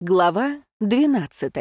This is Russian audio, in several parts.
Глава 12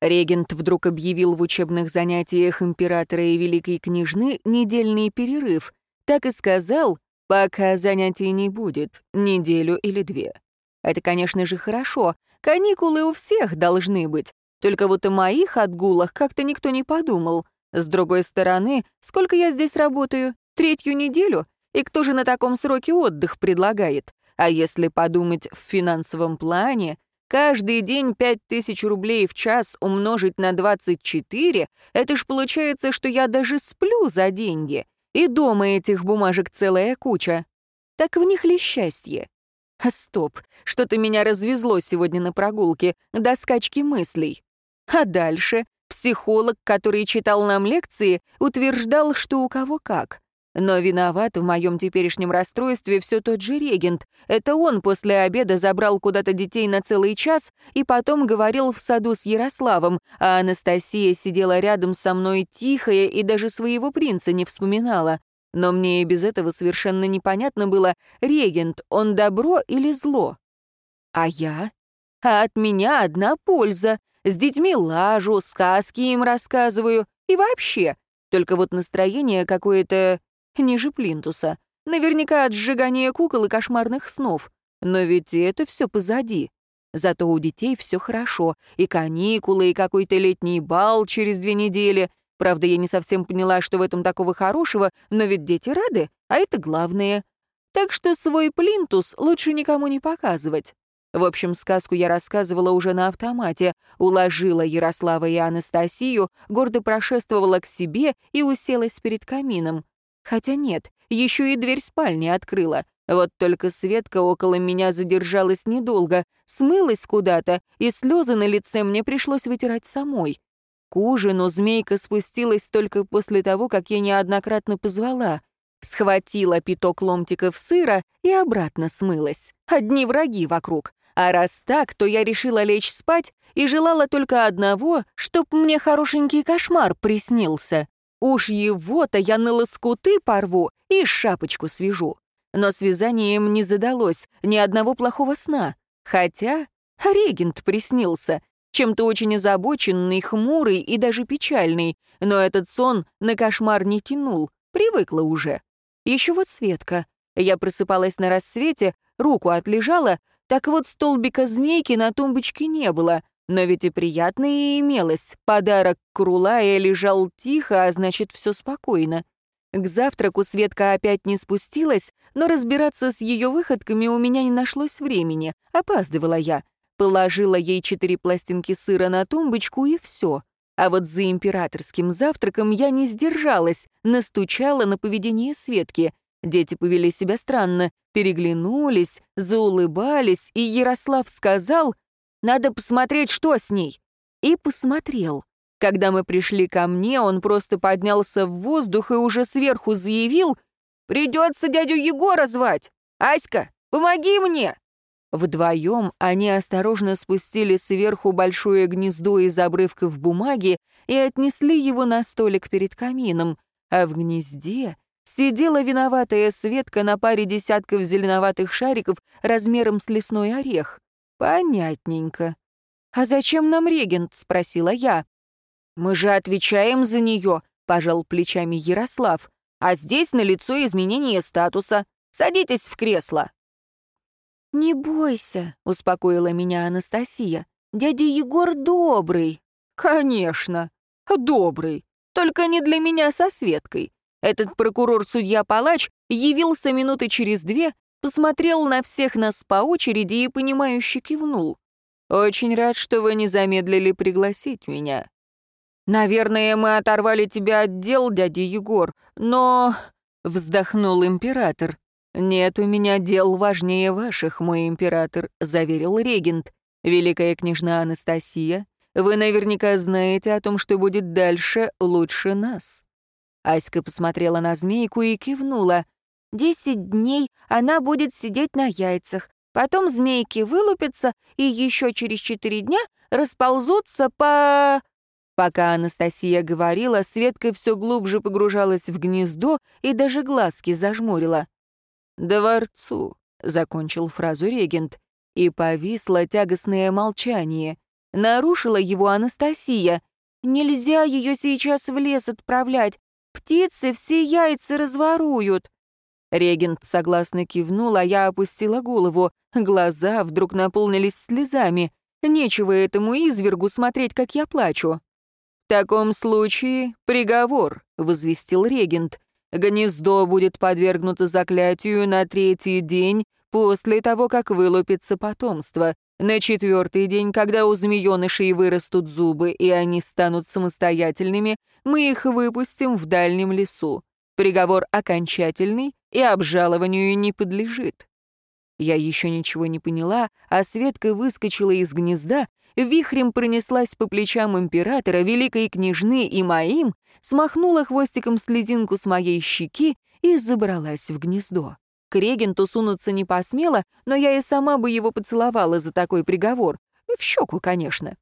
Регент вдруг объявил в учебных занятиях императора и великой княжны недельный перерыв. Так и сказал, пока занятий не будет, неделю или две. Это, конечно же, хорошо. Каникулы у всех должны быть. Только вот о моих отгулах как-то никто не подумал. С другой стороны, сколько я здесь работаю? Третью неделю? И кто же на таком сроке отдых предлагает? А если подумать в финансовом плане, каждый день 5000 рублей в час умножить на 24, это ж получается, что я даже сплю за деньги. И дома этих бумажек целая куча. Так в них ли счастье? А стоп, что-то меня развезло сегодня на прогулке, до скачки мыслей. А дальше психолог, который читал нам лекции, утверждал, что у кого как. Но виноват в моем теперешнем расстройстве все тот же регент. Это он после обеда забрал куда-то детей на целый час и потом говорил в саду с Ярославом, а Анастасия сидела рядом со мной тихая и даже своего принца не вспоминала. Но мне и без этого совершенно непонятно было, регент, он добро или зло? А я? А от меня одна польза. С детьми лажу, сказки им рассказываю. И вообще. Только вот настроение какое-то ниже плинтуса. Наверняка от сжигания кукол и кошмарных снов. Но ведь это все позади. Зато у детей все хорошо. И каникулы, и какой-то летний бал через две недели. Правда, я не совсем поняла, что в этом такого хорошего, но ведь дети рады, а это главное. Так что свой плинтус лучше никому не показывать. В общем, сказку я рассказывала уже на автомате, уложила Ярослава и Анастасию, гордо прошествовала к себе и уселась перед камином. Хотя нет, еще и дверь спальни открыла. Вот только Светка около меня задержалась недолго, смылась куда-то, и слезы на лице мне пришлось вытирать самой. К ужину змейка спустилась только после того, как я неоднократно позвала. Схватила пяток ломтиков сыра и обратно смылась. Одни враги вокруг. А раз так, то я решила лечь спать и желала только одного, чтоб мне хорошенький кошмар приснился. Уж его-то я на лоскуты порву и шапочку свяжу. Но с вязанием не задалось ни одного плохого сна. Хотя регент приснился, чем-то очень озабоченный, хмурый и даже печальный. Но этот сон на кошмар не тянул, привыкла уже. Еще вот Светка. Я просыпалась на рассвете, руку отлежала, так вот столбика змейки на тумбочке не было, но ведь и приятное имелось. Подарок Крулая лежал тихо, а значит, все спокойно. К завтраку Светка опять не спустилась, но разбираться с ее выходками у меня не нашлось времени. Опаздывала я. Положила ей четыре пластинки сыра на тумбочку, и все. А вот за императорским завтраком я не сдержалась, настучала на поведение Светки. Дети повели себя странно, переглянулись, заулыбались, и Ярослав сказал — надо посмотреть, что с ней». И посмотрел. Когда мы пришли ко мне, он просто поднялся в воздух и уже сверху заявил, «Придется дядю Егора звать! Аська, помоги мне!» Вдвоем они осторожно спустили сверху большое гнездо из обрывков бумаги и отнесли его на столик перед камином, а в гнезде сидела виноватая Светка на паре десятков зеленоватых шариков размером с лесной орех. «Понятненько. А зачем нам регент?» — спросила я. «Мы же отвечаем за нее», — пожал плечами Ярослав. «А здесь налицо изменение статуса. Садитесь в кресло». «Не бойся», — успокоила меня Анастасия. «Дядя Егор добрый». «Конечно, добрый. Только не для меня со Светкой. Этот прокурор-судья-палач явился минуты через две, посмотрел на всех нас по очереди и, понимающе кивнул. «Очень рад, что вы не замедлили пригласить меня». «Наверное, мы оторвали тебя от дел, дядя Егор, но...» — вздохнул император. «Нет у меня дел важнее ваших, мой император», — заверил регент. «Великая княжна Анастасия, вы наверняка знаете о том, что будет дальше лучше нас». Аська посмотрела на змейку и кивнула. Десять дней она будет сидеть на яйцах, потом змейки вылупятся и еще через четыре дня расползутся по... Пока Анастасия говорила, Светка все глубже погружалась в гнездо и даже глазки зажмурила. «Дворцу», — закончил фразу регент. И повисло тягостное молчание. Нарушила его Анастасия. «Нельзя ее сейчас в лес отправлять. Птицы все яйца разворуют». Регент согласно кивнул, а я опустила голову. Глаза вдруг наполнились слезами. Нечего этому извергу смотреть, как я плачу. «В таком случае приговор», — возвестил регент. «Гнездо будет подвергнуто заклятию на третий день после того, как вылупится потомство. На четвертый день, когда у змеенышей вырастут зубы и они станут самостоятельными, мы их выпустим в дальнем лесу. Приговор окончательный и обжалованию не подлежит. Я еще ничего не поняла, а Светка выскочила из гнезда, вихрем пронеслась по плечам императора, великой княжны и моим, смахнула хвостиком слезинку с моей щеки и забралась в гнездо. К регенту сунуться не посмела, но я и сама бы его поцеловала за такой приговор. В щеку, конечно.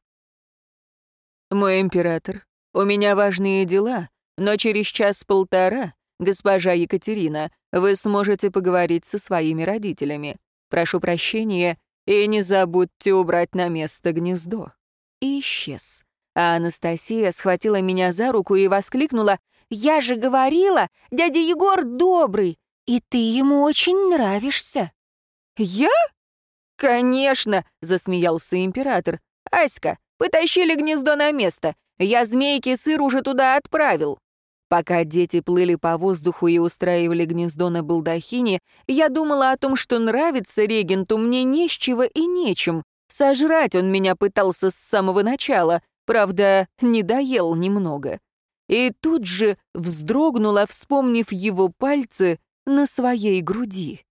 «Мой император, у меня важные дела, но через час-полтора «Госпожа Екатерина, вы сможете поговорить со своими родителями. Прошу прощения, и не забудьте убрать на место гнездо». И исчез. А Анастасия схватила меня за руку и воскликнула, «Я же говорила, дядя Егор добрый, и ты ему очень нравишься». «Я?» «Конечно!» — засмеялся император. «Аська, потащили гнездо на место. Я змейки сыр уже туда отправил». Пока дети плыли по воздуху и устраивали гнездо на балдахине, я думала о том, что нравится регенту мне не с чего и нечем. Сожрать он меня пытался с самого начала, правда, не доел немного. И тут же вздрогнула, вспомнив его пальцы на своей груди.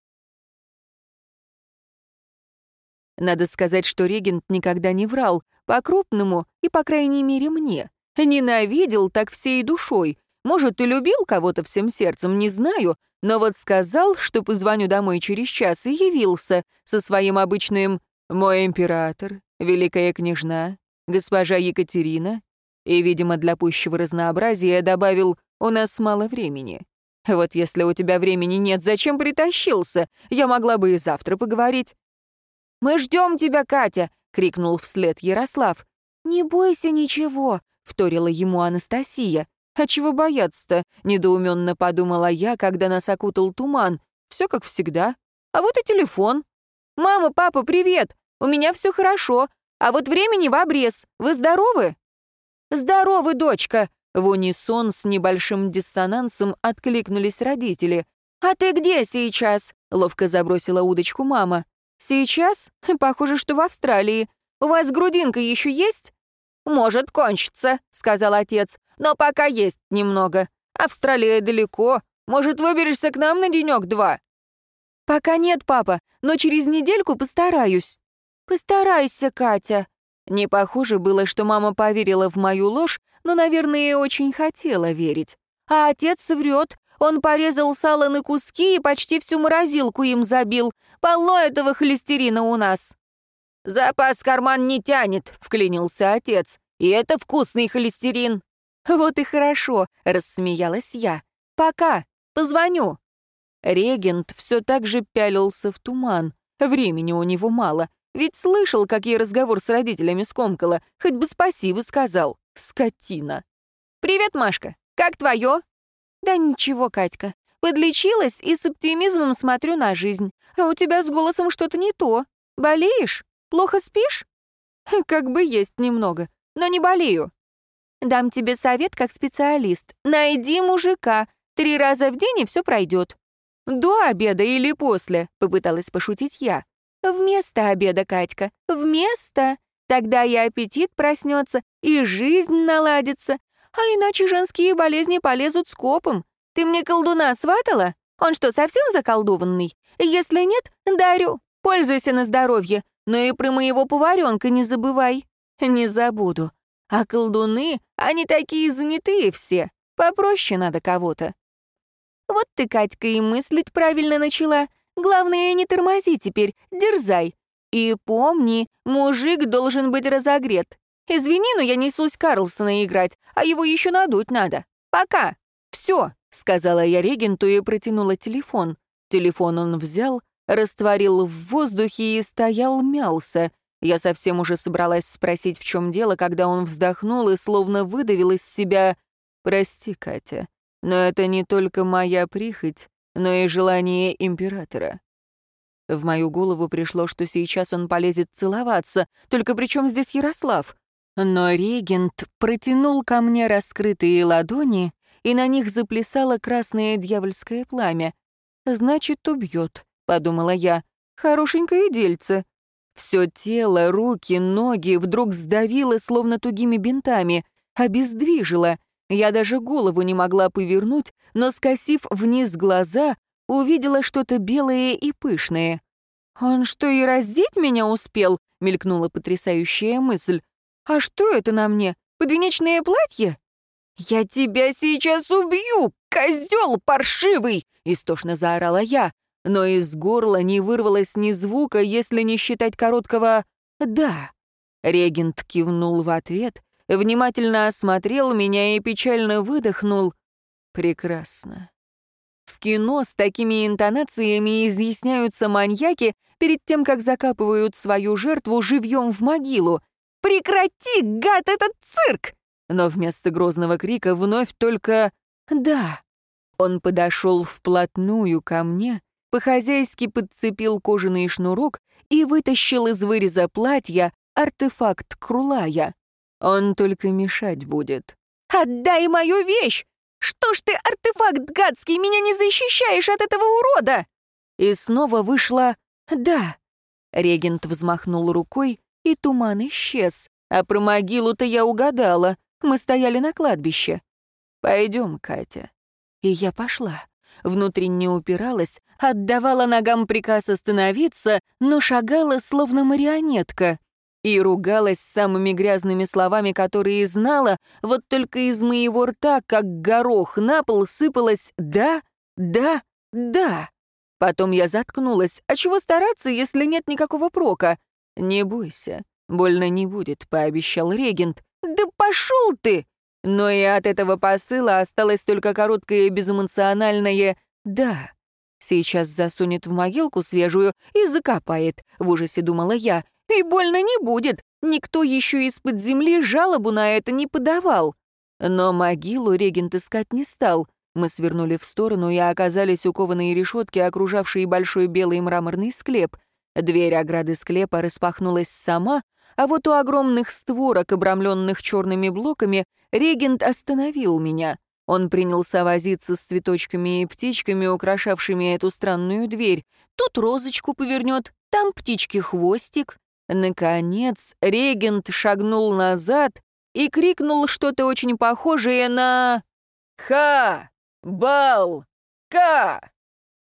Надо сказать, что регент никогда не врал, по-крупному и, по крайней мере, мне. Ненавидел так всей душой, может, и любил кого-то всем сердцем, не знаю, но вот сказал, что позвоню домой через час, и явился со своим обычным «Мой император, великая княжна, госпожа Екатерина», и, видимо, для пущего разнообразия добавил «У нас мало времени». Вот если у тебя времени нет, зачем притащился? Я могла бы и завтра поговорить. «Мы ждем тебя, Катя!» — крикнул вслед Ярослав. «Не бойся ничего», — вторила ему Анастасия. «А чего бояться-то?» — недоуменно подумала я, когда нас окутал туман. Все как всегда. А вот и телефон. «Мама, папа, привет! У меня все хорошо. А вот времени в обрез. Вы здоровы?» «Здоровы, дочка!» В унисон с небольшим диссонансом откликнулись родители. «А ты где сейчас?» — ловко забросила удочку мама. «Сейчас? Похоже, что в Австралии. У вас грудинка еще есть?» «Может кончиться», — сказал отец. «Но пока есть немного. Австралия далеко. Может, выберешься к нам на денек-два?» «Пока нет, папа, но через недельку постараюсь». «Постарайся, Катя». Не похоже было, что мама поверила в мою ложь, но, наверное, очень хотела верить. А отец врет. Он порезал сало на куски и почти всю морозилку им забил. Полно этого холестерина у нас. «Запас карман не тянет», — вклинился отец. «И это вкусный холестерин». «Вот и хорошо», — рассмеялась я. «Пока, позвоню». Регент все так же пялился в туман. Времени у него мало. Ведь слышал, как я разговор с родителями скомкала. Хоть бы спасибо сказал. Скотина. «Привет, Машка. Как твое?» «Да ничего, Катька. Подлечилась и с оптимизмом смотрю на жизнь. А у тебя с голосом что-то не то. Болеешь?» Плохо спишь? Как бы есть немного, но не болею. Дам тебе совет как специалист. Найди мужика. Три раза в день и все пройдет. До обеда или после, попыталась пошутить я. Вместо обеда, Катька, вместо. Тогда и аппетит проснется, и жизнь наладится. А иначе женские болезни полезут скопом. Ты мне колдуна сватала? Он что, совсем заколдованный? Если нет, дарю. Пользуйся на здоровье. Но и про моего поваренка не забывай. Не забуду. А колдуны, они такие занятые все. Попроще надо кого-то. Вот ты, Катька, и мыслить правильно начала. Главное, не тормози теперь, дерзай. И помни, мужик должен быть разогрет. Извини, но я несусь Карлсона играть, а его еще надуть надо. Пока. Все, сказала я регенту и протянула телефон. Телефон он взял, растворил в воздухе и стоял мялся. Я совсем уже собралась спросить, в чем дело, когда он вздохнул и словно выдавил из себя «Прости, Катя, но это не только моя прихоть, но и желание императора». В мою голову пришло, что сейчас он полезет целоваться, только при чем здесь Ярослав? Но регент протянул ко мне раскрытые ладони, и на них заплясало красное дьявольское пламя. «Значит, убьет», — подумала я. «Хорошенькое дельце». Все тело, руки, ноги вдруг сдавило, словно тугими бинтами, обездвижило. Я даже голову не могла повернуть, но, скосив вниз глаза, увидела что-то белое и пышное. «Он что, и раздеть меня успел?» — мелькнула потрясающая мысль. «А что это на мне? Подвенечное платье?» «Я тебя сейчас убью, козел паршивый!» — истошно заорала я, но из горла не вырвалось ни звука, если не считать короткого «да». Регент кивнул в ответ, внимательно осмотрел меня и печально выдохнул. «Прекрасно. В кино с такими интонациями изъясняются маньяки перед тем, как закапывают свою жертву живьем в могилу. «Прекрати, гад, этот цирк!» Но вместо грозного крика вновь только «да». Он подошел вплотную ко мне, по-хозяйски подцепил кожаный шнурок и вытащил из выреза платья артефакт Крулая. Он только мешать будет. «Отдай мою вещь! Что ж ты, артефакт гадский, меня не защищаешь от этого урода?» И снова вышла «да». Регент взмахнул рукой, и туман исчез. А про могилу-то я угадала. Мы стояли на кладбище. «Пойдем, Катя». И я пошла. Внутренне упиралась, отдавала ногам приказ остановиться, но шагала, словно марионетка и ругалась самыми грязными словами, которые знала, вот только из моего рта, как горох на пол, сыпалось «да, да, да». Потом я заткнулась. А чего стараться, если нет никакого прока? «Не бойся, больно не будет», — пообещал регент. «Да пошел ты!» Но и от этого посыла осталось только короткое безэмоциональное «да». Сейчас засунет в могилку свежую и закопает, в ужасе думала я. И больно не будет. Никто еще из-под земли жалобу на это не подавал. Но могилу регент искать не стал. Мы свернули в сторону и оказались у кованой решетки, окружавшей большой белый мраморный склеп. Дверь ограды склепа распахнулась сама, а вот у огромных створок, обрамленных черными блоками, регент остановил меня. Он принялся возиться с цветочками и птичками, украшавшими эту странную дверь. Тут розочку повернет, там птички хвостик. Наконец, регент шагнул назад и крикнул что-то очень похожее на «Ха! Бал! Ка!».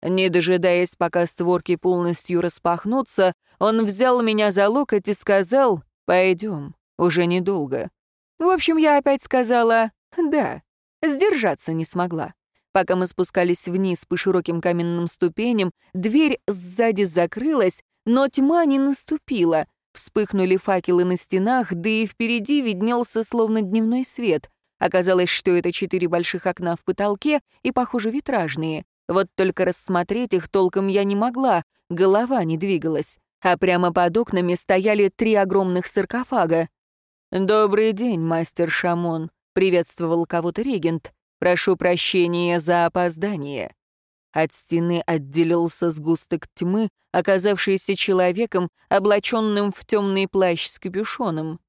Не дожидаясь, пока створки полностью распахнутся, он взял меня за локоть и сказал «Пойдем, уже недолго». В общем, я опять сказала «да». Сдержаться не смогла. Пока мы спускались вниз по широким каменным ступеням, дверь сзади закрылась, но тьма не наступила. Вспыхнули факелы на стенах, да и впереди виднелся словно дневной свет. Оказалось, что это четыре больших окна в потолке и, похоже, витражные. Вот только рассмотреть их толком я не могла, голова не двигалась. А прямо под окнами стояли три огромных саркофага. «Добрый день, мастер Шамон», — приветствовал кого-то регент. «Прошу прощения за опоздание». От стены отделился сгусток тьмы, оказавшийся человеком, облаченным в темный плащ с капюшоном.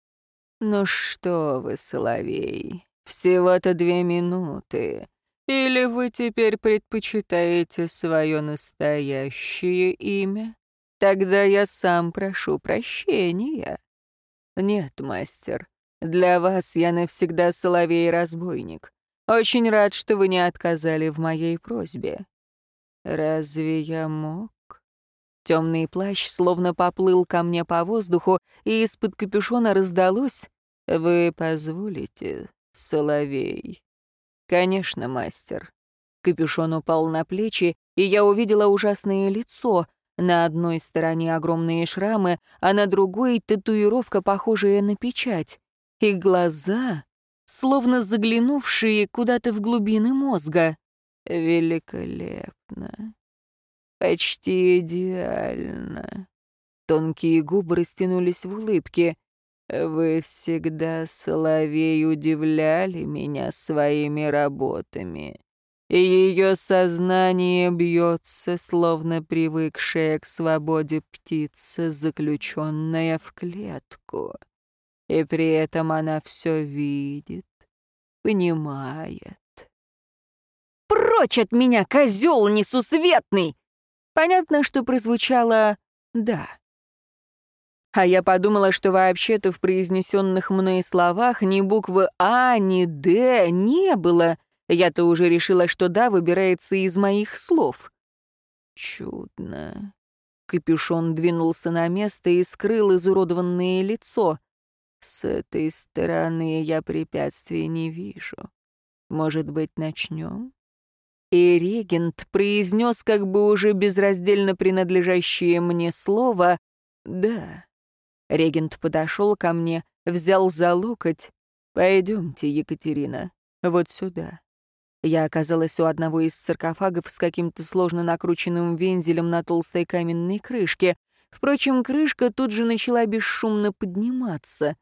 «Ну что вы, Соловей, всего-то две минуты. Или вы теперь предпочитаете свое настоящее имя? Тогда я сам прошу прощения». «Нет, мастер, для вас я навсегда Соловей-разбойник. Очень рад, что вы не отказали в моей просьбе. Разве я мог? Темный плащ словно поплыл ко мне по воздуху, и из-под капюшона раздалось «Вы позволите, соловей?» «Конечно, мастер». Капюшон упал на плечи, и я увидела ужасное лицо. На одной стороне огромные шрамы, а на другой — татуировка, похожая на печать. И глаза, словно заглянувшие куда-то в глубины мозга. Великолепно. почти идеально». Тонкие губы растянулись в улыбке. «Вы всегда, Соловей, удивляли меня своими работами, и ее сознание бьется, словно привыкшая к свободе птица, заключенная в клетку. И при этом она все видит, понимает. «Прочь от меня, козел несусветный!» Понятно, что прозвучало «да». А я подумала, что вообще-то в произнесенных мной словах ни буквы «А», ни «Д» не было. Я-то уже решила, что «да» выбирается из моих слов. Чудно. Капюшон двинулся на место и скрыл изуродованное лицо. С этой стороны я препятствий не вижу. Может быть, начнем? И регент произнес как бы уже безраздельно принадлежащее мне слово «да». Регент подошел ко мне, взял за локоть. «Пойдемте, Екатерина, вот сюда». Я оказалась у одного из саркофагов с каким-то сложно накрученным вензелем на толстой каменной крышке. Впрочем, крышка тут же начала бесшумно подниматься.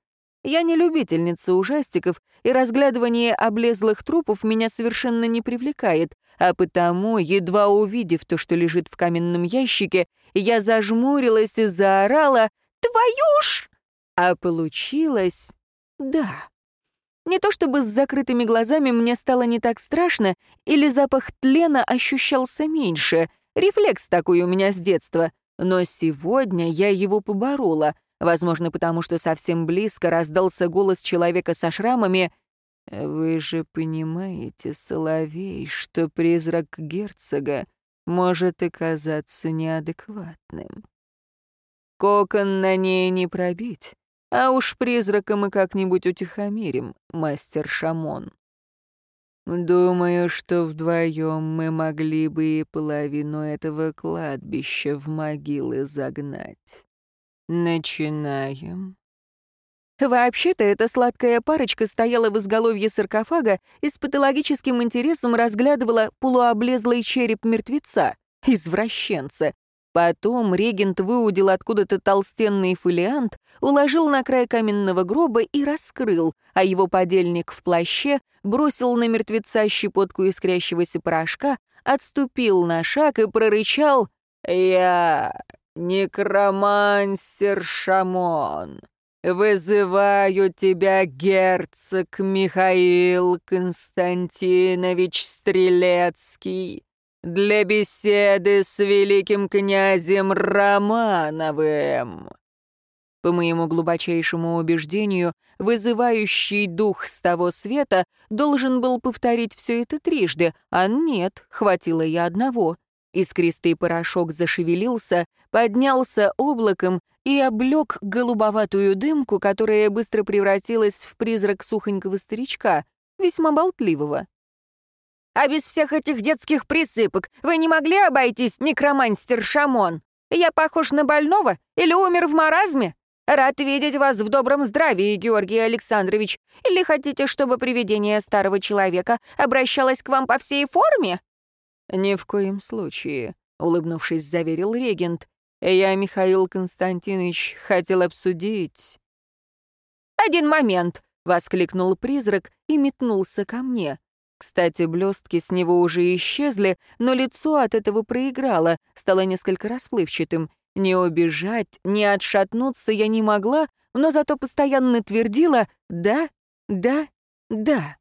Я не любительница ужастиков, и разглядывание облезлых трупов меня совершенно не привлекает, а потому, едва увидев то, что лежит в каменном ящике, я зажмурилась и заорала Твою ж! А получилось... да. Не то чтобы с закрытыми глазами мне стало не так страшно, или запах тлена ощущался меньше. Рефлекс такой у меня с детства. Но сегодня я его поборола. Возможно, потому что совсем близко раздался голос человека со шрамами. «Вы же понимаете, Соловей, что призрак герцога может оказаться неадекватным». Кокон на ней не пробить, а уж призрака мы как-нибудь утихомирим, мастер Шамон. Думаю, что вдвоем мы могли бы и половину этого кладбища в могилы загнать. Начинаем. Вообще-то эта сладкая парочка стояла в изголовье саркофага и с патологическим интересом разглядывала полуоблезлый череп мертвеца, извращенца, Потом регент выудил откуда-то толстенный фолиант, уложил на край каменного гроба и раскрыл, а его подельник в плаще бросил на мертвеца щепотку искрящегося порошка, отступил на шаг и прорычал «Я некромансер Шамон, вызываю тебя, герцог Михаил Константинович Стрелецкий» для беседы с великим князем Романовым. По моему глубочайшему убеждению, вызывающий дух с того света должен был повторить все это трижды, а нет, хватило я одного. Искристый порошок зашевелился, поднялся облаком и облег голубоватую дымку, которая быстро превратилась в призрак сухонького старичка, весьма болтливого. А без всех этих детских присыпок вы не могли обойтись, некроманстер Шамон? Я похож на больного или умер в маразме? Рад видеть вас в добром здравии, Георгий Александрович. Или хотите, чтобы привидение старого человека обращалось к вам по всей форме?» «Ни в коем случае», — улыбнувшись, заверил регент. «Я, Михаил Константинович, хотел обсудить...» «Один момент», — воскликнул призрак и метнулся ко мне. Кстати, блестки с него уже исчезли, но лицо от этого проиграло, стало несколько расплывчатым. Не убежать, не отшатнуться я не могла, но зато постоянно твердила «да, да, да».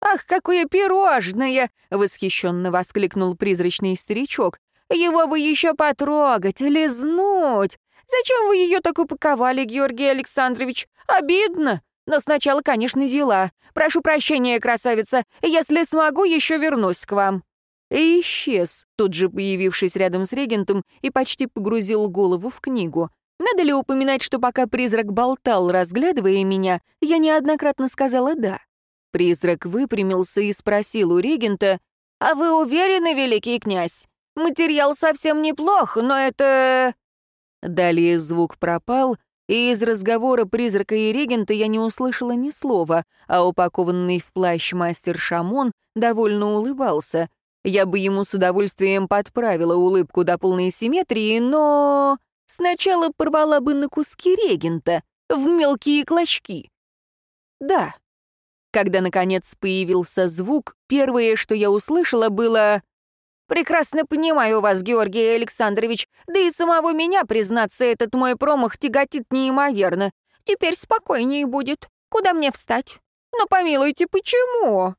«Ах, какое пирожное!» — восхищенно воскликнул призрачный старичок. «Его бы еще потрогать, лизнуть! Зачем вы ее так упаковали, Георгий Александрович? Обидно! Но сначала, конечно, дела. Прошу прощения, красавица. Если смогу, еще вернусь к вам». И исчез, тут же появившись рядом с регентом и почти погрузил голову в книгу. Надо ли упоминать, что пока призрак болтал, разглядывая меня, я неоднократно сказала «да». Призрак выпрямился и спросил у регента, «А вы уверены, великий князь? Материал совсем неплох, но это...» Далее звук пропал, и из разговора призрака и регента я не услышала ни слова, а упакованный в плащ мастер Шамон довольно улыбался. Я бы ему с удовольствием подправила улыбку до полной симметрии, но... Сначала порвала бы на куски регента, в мелкие клочки. Да. Когда, наконец, появился звук, первое, что я услышала, было... «Прекрасно понимаю вас, Георгий Александрович, да и самого меня, признаться, этот мой промах тяготит неимоверно. Теперь спокойнее будет. Куда мне встать? Но помилуйте, почему?»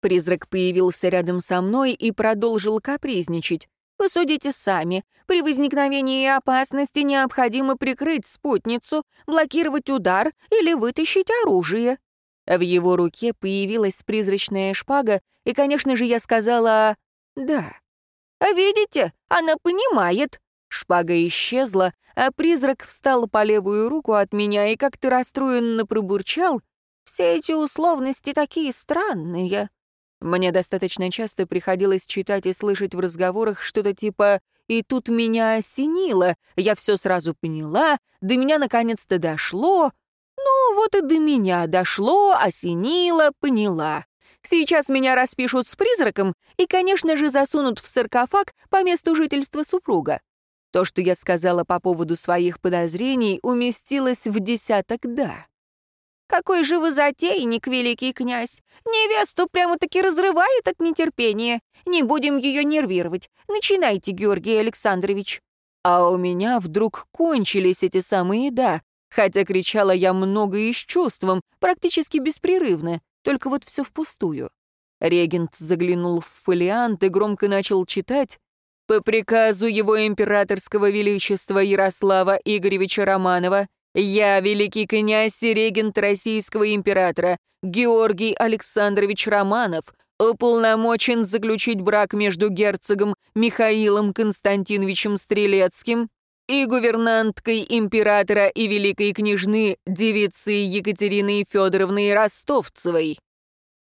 Призрак появился рядом со мной и продолжил капризничать. Вы судите сами. При возникновении опасности необходимо прикрыть спутницу, блокировать удар или вытащить оружие. В его руке появилась призрачная шпага, и, конечно же, я сказала «да». А видите, она понимает. Шпага исчезла, а призрак встал по левую руку от меня и как-то расстроенно пробурчал. Все эти условности такие странные. Мне достаточно часто приходилось читать и слышать в разговорах что-то типа «и тут меня осенило», я все сразу поняла, до меня наконец-то дошло. Ну, вот и до меня дошло, осенило, поняла. Сейчас меня распишут с призраком и, конечно же, засунут в саркофаг по месту жительства супруга. То, что я сказала по поводу своих подозрений, уместилось в десяток «да». «Какой же вы затейник, великий князь! Невесту прямо-таки разрывает от нетерпения. Не будем ее нервировать. Начинайте, Георгий Александрович». А у меня вдруг кончились эти самые «да», хотя кричала я много и с чувством, практически беспрерывно, только вот все впустую. Регент заглянул в фолиант и громко начал читать «По приказу его императорского величества Ярослава Игоревича Романова я, великий князь и регент российского императора Георгий Александрович Романов, уполномочен заключить брак между герцогом Михаилом Константиновичем Стрелецким и гувернанткой императора и великой княжны девицей Екатериной Федоровной Ростовцевой.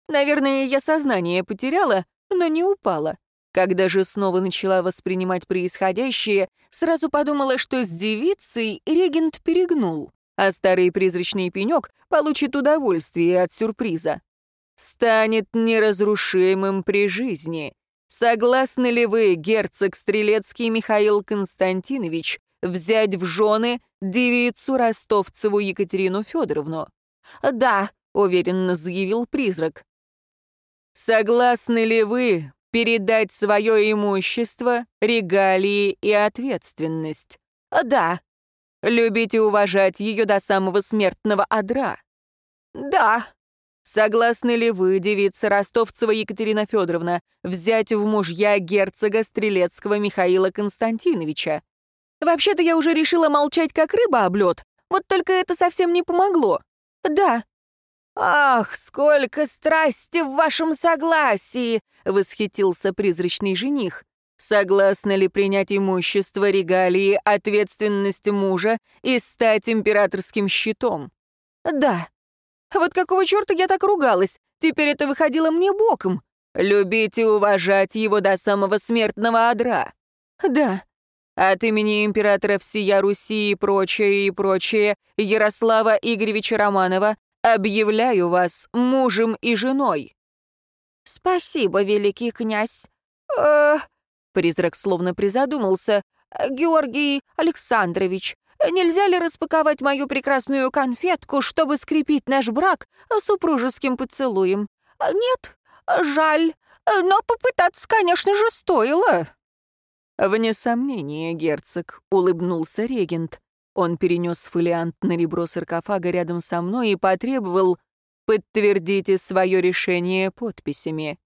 Наверное, я сознание потеряла, но не упала. Когда же снова начала воспринимать происходящее, сразу подумала, что с девицей регент перегнул, а старый призрачный пенек получит удовольствие от сюрприза. Станет неразрушимым при жизни. Согласны ли вы, герцог Стрелецкий Михаил Константинович, взять в жены девицу Ростовцеву Екатерину Федоровну? «Да», — уверенно заявил призрак. «Согласны ли вы передать свое имущество, регалии и ответственность. Да. Любить и уважать ее до самого смертного одра. Да. Согласны ли вы, девица Ростовцева Екатерина Федоровна, взять в мужья герцога Стрелецкого Михаила Константиновича? Вообще-то я уже решила молчать, как рыба об лед. Вот только это совсем не помогло. Да, «Ах, сколько страсти в вашем согласии!» — восхитился призрачный жених. «Согласна ли принять имущество, регалии, ответственность мужа и стать императорским щитом?» «Да». «Вот какого черта я так ругалась? Теперь это выходило мне боком». «Любить и уважать его до самого смертного одра». «Да». От имени императора всея Руси и прочее, и прочее, Ярослава Игоревича Романова, Объявляю вас мужем и женой». «Спасибо, великий князь. Э, призрак словно призадумался. «Георгий Александрович, нельзя ли распаковать мою прекрасную конфетку, чтобы скрепить наш брак супружеским поцелуем? Нет? Жаль. Но попытаться, конечно же, стоило». «Вне сомнения, герцог», — улыбнулся регент. Он перенес фолиант на ребро саркофага рядом со мной и потребовал «Подтвердите свое решение подписями».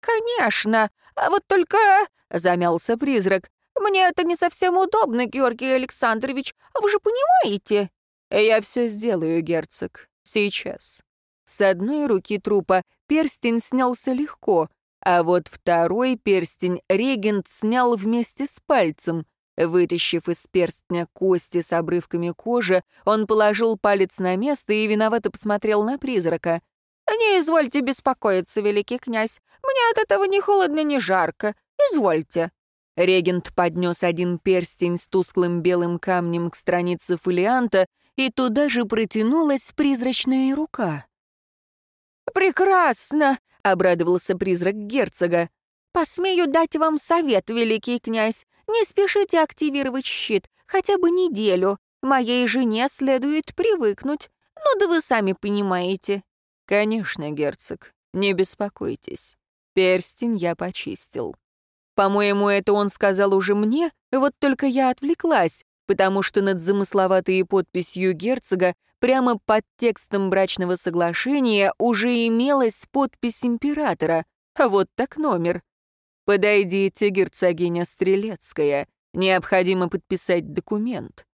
«Конечно, а вот только...» — замялся призрак. «Мне это не совсем удобно, Георгий Александрович, вы же понимаете?» «Я все сделаю, герцог. Сейчас». С одной руки трупа перстень снялся легко, а вот второй перстень регент снял вместе с пальцем — Вытащив из перстня кости с обрывками кожи, он положил палец на место и виновато посмотрел на призрака. «Не извольте беспокоиться, великий князь. Мне от этого ни холодно, ни жарко. Извольте». Регент поднес один перстень с тусклым белым камнем к странице фолианта, и туда же протянулась призрачная рука. «Прекрасно! Обрадовался призрак герцога. «Посмею дать вам совет, великий князь. Не спешите активировать щит, хотя бы неделю. Моей жене следует привыкнуть. Ну да вы сами понимаете». «Конечно, герцог, не беспокойтесь. Перстень я почистил». По-моему, это он сказал уже мне, вот только я отвлеклась, потому что над замысловатой подписью герцога прямо под текстом брачного соглашения уже имелась подпись императора, а вот так номер. «Подойдите, герцогиня Стрелецкая, необходимо подписать документ».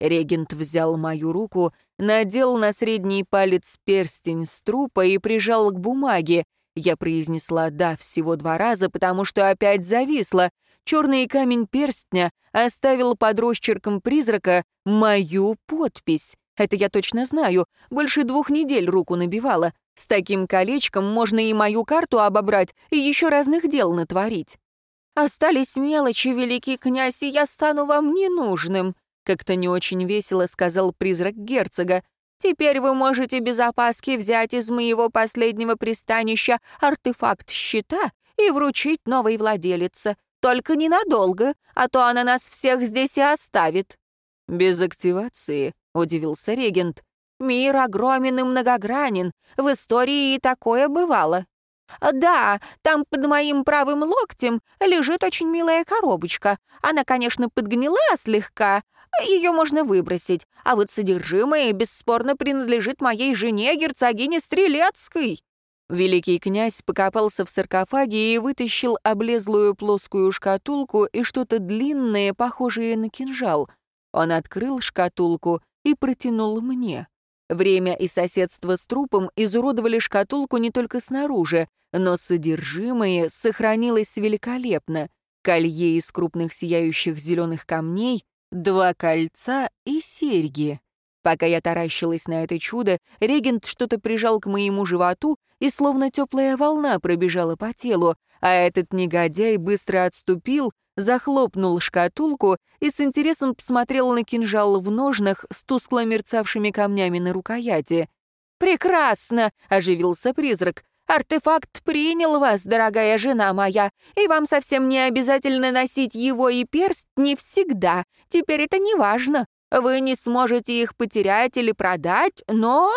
Регент взял мою руку, надел на средний палец перстень с трупа и прижал к бумаге. Я произнесла «да» всего два раза, потому что опять зависла. Черный камень перстня оставил под росчерком призрака мою подпись. Это я точно знаю. Больше двух недель руку набивала. С таким колечком можно и мою карту обобрать, и еще разных дел натворить. «Остались мелочи, великий князь, и я стану вам ненужным», как-то не очень весело сказал призрак герцога. «Теперь вы можете без опаски взять из моего последнего пристанища артефакт щита и вручить новой владелице. Только ненадолго, а то она нас всех здесь и оставит». «Без активации?» — удивился регент. «Мир огромен и многогранен. В истории и такое бывало. «Да, там под моим правым локтем лежит очень милая коробочка. Она, конечно, подгнила слегка, ее можно выбросить, а вот содержимое бесспорно принадлежит моей жене, герцогине Стрелецкой». Великий князь покопался в саркофаге и вытащил облезлую плоскую шкатулку и что-то длинное, похожее на кинжал. Он открыл шкатулку и протянул мне. Время и соседство с трупом изуродовали шкатулку не только снаружи, но содержимое сохранилось великолепно. Колье из крупных сияющих зеленых камней, два кольца и серьги. Пока я таращилась на это чудо, регент что-то прижал к моему животу, и словно теплая волна пробежала по телу, а этот негодяй быстро отступил, захлопнул шкатулку и с интересом посмотрел на кинжал в ножнах с тускло мерцавшими камнями на рукояти. «Прекрасно!» — оживился призрак. «Артефакт принял вас, дорогая жена моя, и вам совсем не обязательно носить его и перст не всегда. Теперь это не важно. Вы не сможете их потерять или продать, но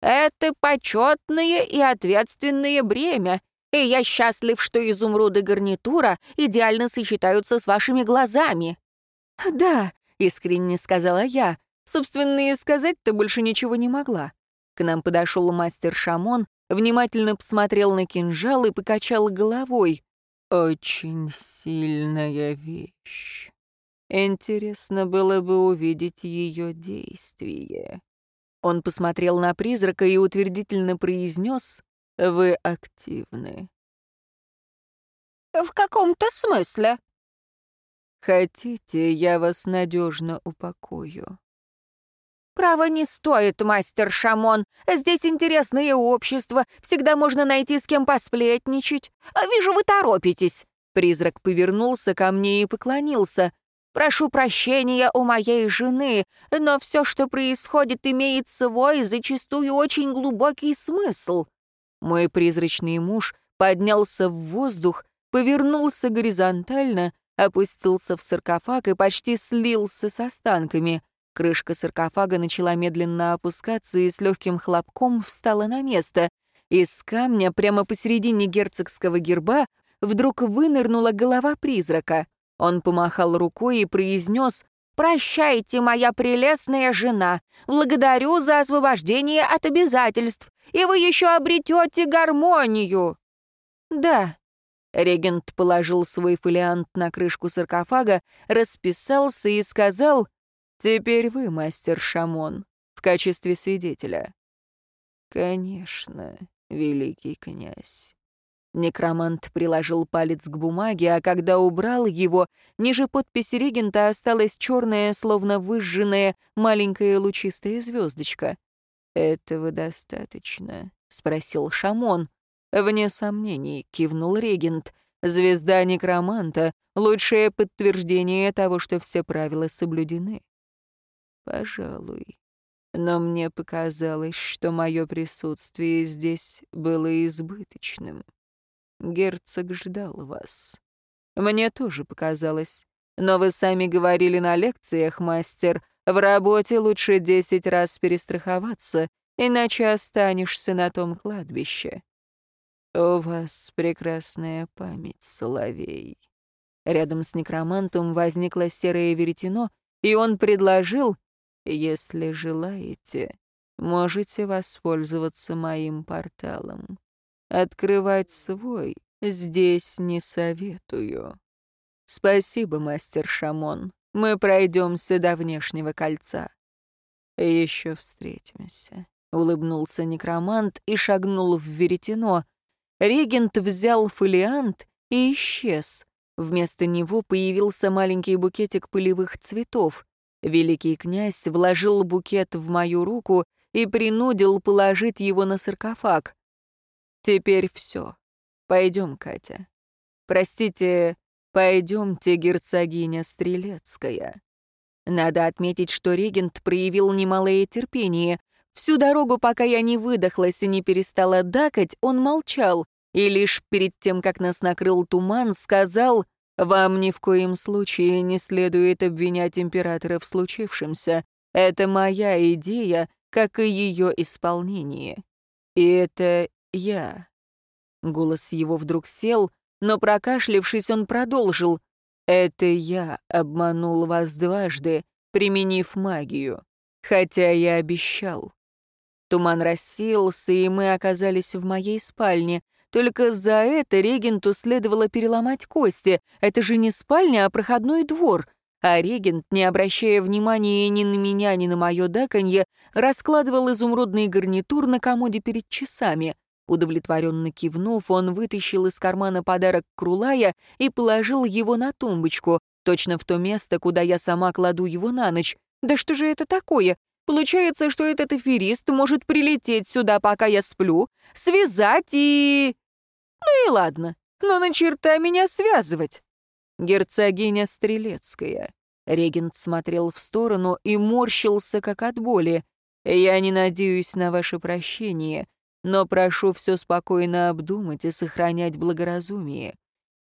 это почетное и ответственное бремя, и я счастлив, что изумруды гарнитура идеально сочетаются с вашими глазами». «Да», — искренне сказала я. Собственно, и сказать-то больше ничего не могла. К нам подошел мастер Шамон, внимательно посмотрел на кинжал и покачал головой. «Очень сильная вещь. Интересно было бы увидеть ее действие». Он посмотрел на призрака и утвердительно произнес вы активны. В каком-то смысле. Хотите, я вас надежно упокою. Право не стоит, мастер Шамон. Здесь интересное общество, всегда можно найти с кем посплетничать. А вижу, вы торопитесь. Призрак повернулся ко мне и поклонился. «Прошу прощения у моей жены, но все, что происходит, имеет свой, зачастую очень глубокий смысл. Мой призрачный муж поднялся в воздух, повернулся горизонтально, опустился в саркофаг и почти слился с останками. Крышка саркофага начала медленно опускаться и с легким хлопком встала на место. Из камня прямо посередине герцогского герба вдруг вынырнула голова призрака. Он помахал рукой и произнес «Прощайте, моя прелестная жена. Благодарю за освобождение от обязательств. И вы еще обретете гармонию». «Да». Регент положил свой фолиант на крышку саркофага, расписался и сказал «Теперь вы, мастер Шамон, в качестве свидетеля». «Конечно, великий князь». Некромант приложил палец к бумаге, а когда убрал его, ниже подписи регента осталась черная, словно выжженная, маленькая лучистая звездочка. «Этого достаточно?» — спросил Шамон. «Вне сомнений», — кивнул регент. «Звезда некроманта — лучшее подтверждение того, что все правила соблюдены». «Пожалуй». но мне показалось, что мое присутствие здесь было избыточным. Герцог ждал вас. Мне тоже показалось. Но вы сами говорили на лекциях, мастер, в работе лучше десять раз перестраховаться, иначе останешься на том кладбище. У вас прекрасная память, Соловей. Рядом с некромантом возникло серое веретено, и он предложил, если желаете, можете воспользоваться моим порталом. Открывать свой здесь не советую. Спасибо, мастер Шамон. Мы пройдемся до внешнего кольца. Еще встретимся. Улыбнулся некромант и шагнул в веретено. Регент взял фолиант и исчез. Вместо него появился маленький букетик пылевых цветов. Великий князь вложил букет в мою руку и принудил положить его на саркофаг. «Теперь все. Пойдем, Катя. Простите, пойдемте, герцогиня Стрелецкая». Надо отметить, что регент проявил немалое терпение. Всю дорогу, пока я не выдохлась и не перестала дакать, он молчал, и лишь перед тем, как нас накрыл туман, сказал вам ни в коем случае не следует обвинять императора в случившемся. Это моя идея, как и ее исполнение. И это я». Голос его вдруг сел, но, прокашлившись, он продолжил. «Это я обманул вас дважды, применив магию, хотя я обещал». Туман рассеялся, и мы оказались в моей спальне — только за это регенту следовало переломать кости. Это же не спальня, а проходной двор. А регент, не обращая внимания ни на меня, ни на мое даканье, раскладывал изумрудный гарнитур на комоде перед часами. Удовлетворенно кивнув, он вытащил из кармана подарок Крулая и положил его на тумбочку, точно в то место, куда я сама кладу его на ночь. Да что же это такое? Получается, что этот аферист может прилететь сюда, пока я сплю, связать и... Ну и ладно, но на черта меня связывать. Герцогиня Стрелецкая. Регент смотрел в сторону и морщился, как от боли. «Я не надеюсь на ваше прощение, но прошу все спокойно обдумать и сохранять благоразумие.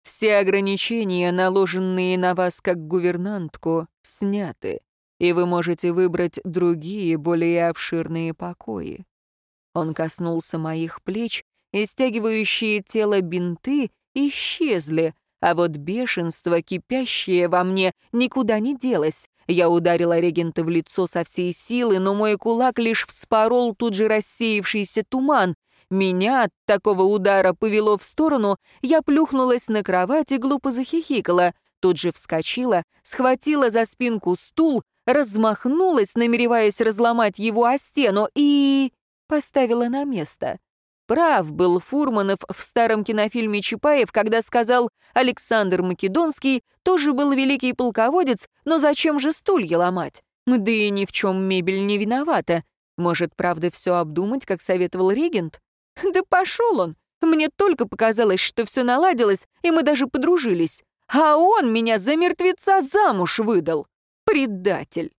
Все ограничения, наложенные на вас как гувернантку, сняты и вы можете выбрать другие, более обширные покои. Он коснулся моих плеч, и стягивающие тело бинты исчезли, а вот бешенство, кипящее во мне, никуда не делось. Я ударила регента в лицо со всей силы, но мой кулак лишь вспорол тут же рассеявшийся туман. Меня от такого удара повело в сторону, я плюхнулась на кровать и глупо захихикала. Тут же вскочила, схватила за спинку стул, размахнулась, намереваясь разломать его о стену, и... поставила на место. Прав был Фурманов в старом кинофильме Чапаев, когда сказал «Александр Македонский тоже был великий полководец, но зачем же стулья ломать? Да и ни в чем мебель не виновата. Может, правда, все обдумать, как советовал регент? Да пошел он! Мне только показалось, что все наладилось, и мы даже подружились. А он меня за мертвеца замуж выдал. Предатель!